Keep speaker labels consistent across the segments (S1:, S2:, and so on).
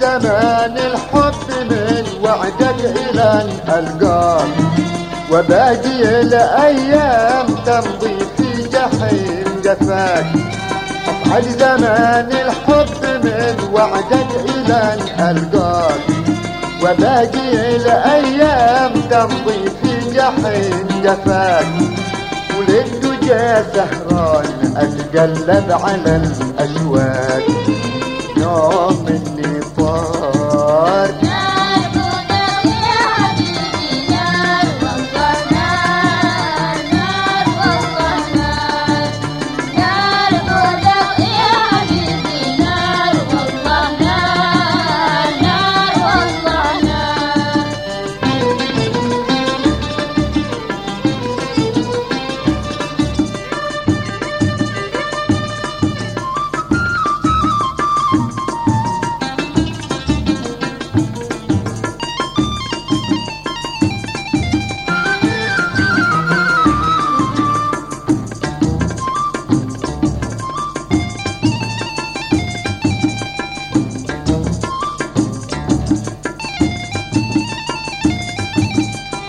S1: زمان الحب من وعدك إلى أن ألقاك وباقي الأيام تمضي في جحيم جفاك. بعد زمان الحب من وعدك إلى أن ألقاك وباقي الأيام تمضي في جحيم جفاك. وللدجى سهران أتقلب على الأشواك. يوم مني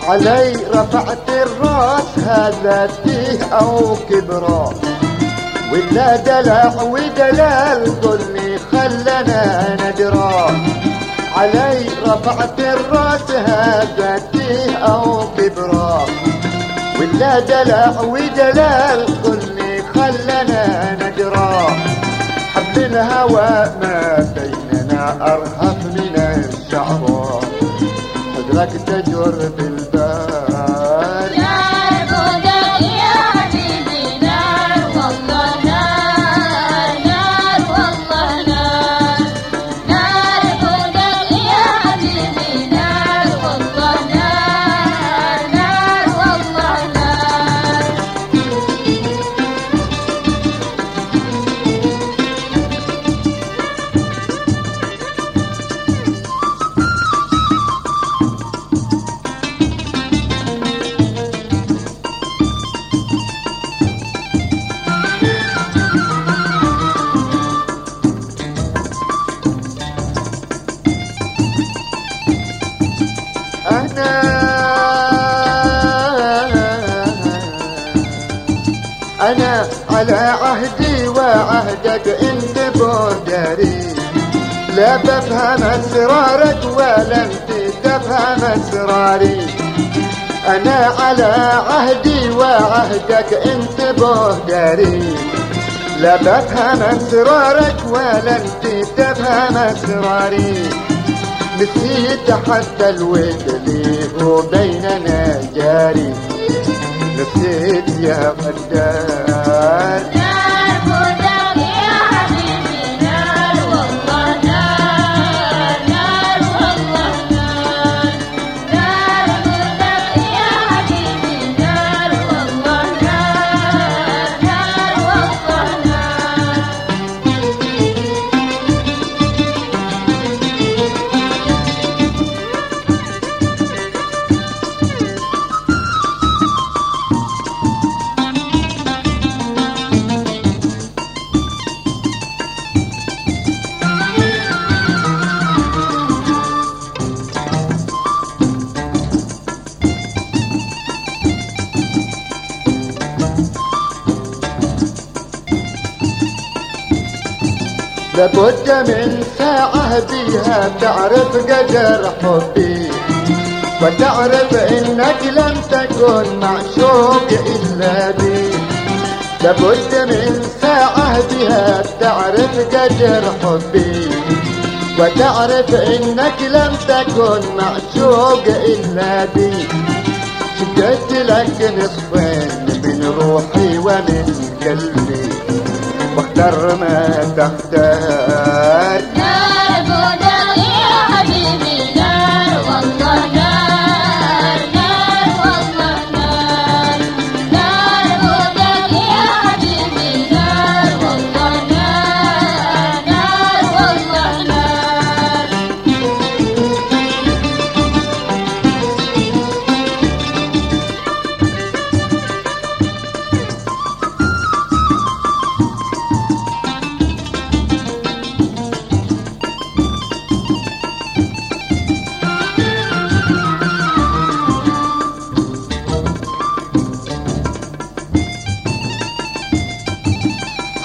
S1: علي رفعت الراس هذا تيه أو كبرى ولا دلع ودلال قلني خلنا ندرى. علي رفعت الراس هذا تيه أو كبرى ولا دلع ودلال قلني خلنا ندرى. حبل الهوى ما بيننا ارهف من الشعراء حضرك تجر على عهدي وعهدك أنت بودري لا بفهم أسرارك ولا أنت تفهم أسراري. أنا على عهدي وعهدك أنت بودري لا بفهم أسرارك ولا أنت تفهم أسراري. نسيت حتى الود اللي هو بيننا جاري. نسيت يا غدار. لابد من ساعة بيها تعرف قدر حبي. وتعرف إنك لم تكن معشوق إلا بي. لابد من ساعة بها تعرف قدر حبي. وتعرف إنك لم تكن معشوق إلا بي. شدت لك نصفين من روحي ومن قلبي. واختر ما تختار.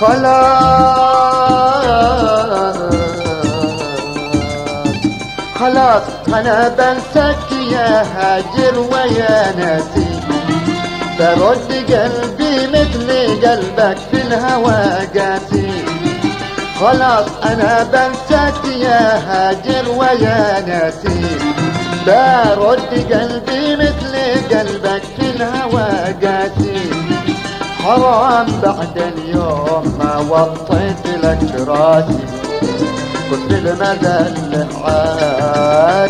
S1: خلاص خلاص أنا بنسك يا هاجر ويا ناسي برد قلبي مثل قلبك في الهوى قاسي خلاص أنا بنسك يا هاجر ويا ناسي برد قلبي مثل قلبك في الهوى قاسي حرام بعد اليوم ما وطيت لك راسي. كنت المدى الحار